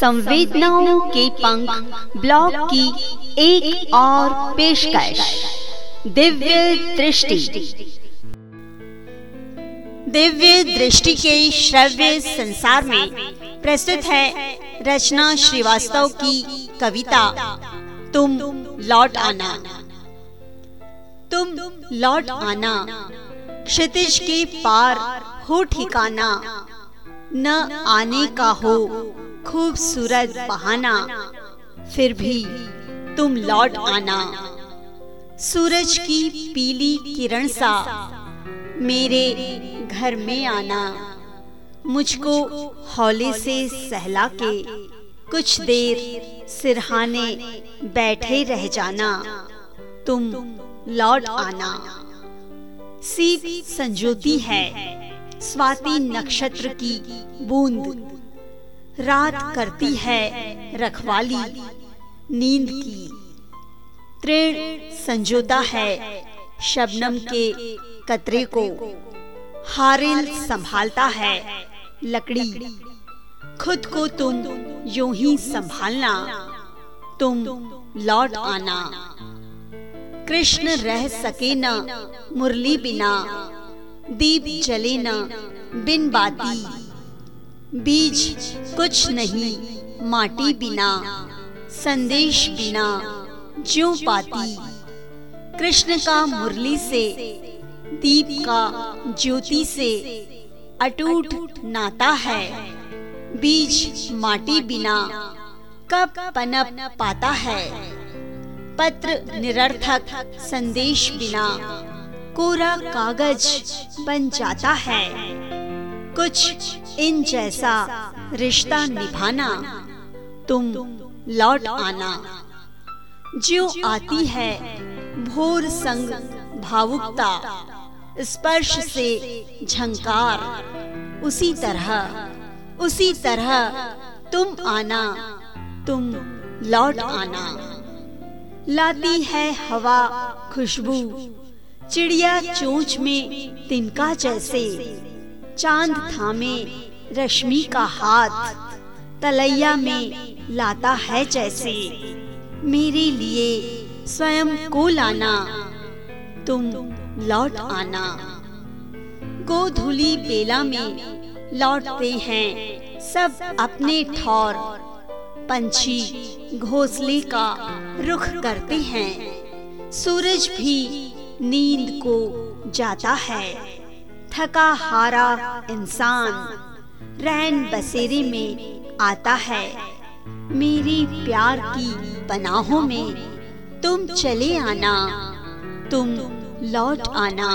संवेदनाओं के पंख ब्लॉग की एक और पेशकश। दिव्य दृष्टि। दिव्य दृष्टि के श्रव्य संसार में प्रस्तुत है रचना श्रीवास्तव की कविता, तुम लौट आना। तुम लौट आना, क्षितिज के पार हो ठिकाना, न आने का हो खूबसूरत बहाना। फिर भी तुम लौट आना। सूरज की पीली किरण सा मेरे घर में आना। मुझको हौले से सहला के कुछ देर सिरहाने बैठे रह जाना। तुम लौट आना। सीप संजोती है, स्वाति नक्षत्र की बूंद। रात करती है रखवाली, नींद की। तृण संजोता है शबनम के कतरे को। हारिल संभालता है लकड़ी। खुद को तुम यूँ ही संभालना, तुम लौट आना। कृष्ण रह सके न मुरली बिना, दीप जले न बिन बाती। बीज कुछ नहीं, माटी बिना, संदेश बिना, ज्यो पाती। कृष्ण का मुरली से, दीप का ज्योति से, अटूट नाता है। बीज माटी बिना, कब पनप पाता है। पत्र निरर्थक, संदेश बिना, कोरा कागज़ बन जाता है। कुछ इन जैसा रिश्ता निभाना, तुम लौट आना। जो आती है भोर संग भावुकता, स्पर्श से झंकार। उसी तरह उसी तरह तुम आना, तुम लौट आना। लाती है हवा खुशबू, चिड़िया चोंच में तिनका जैसे। चाँद थामे, रश्मि का हाथ, तलैया में लाता है जैसे। मेरे लिए स्वयं को लाना, तुम लौट आना। गोधुली बेला में लौटते हैं, सब अपने ठौर। पंछी घोंसले का रुख करते हैं, सूरज भी नींद को जाता है। थका हारा इंसान रैन बसेरे में आता है। मेरी प्यार की पनाहों में तुम चले आना, तुम लौट आना,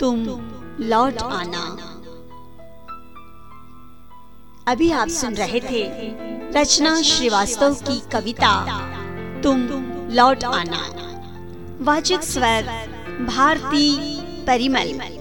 तुम लौट आना। अभी आप सुन रहे थे रचना श्रीवास्तव की कविता, तुम लौट आना। वाचक स्वर, भारती परिमल।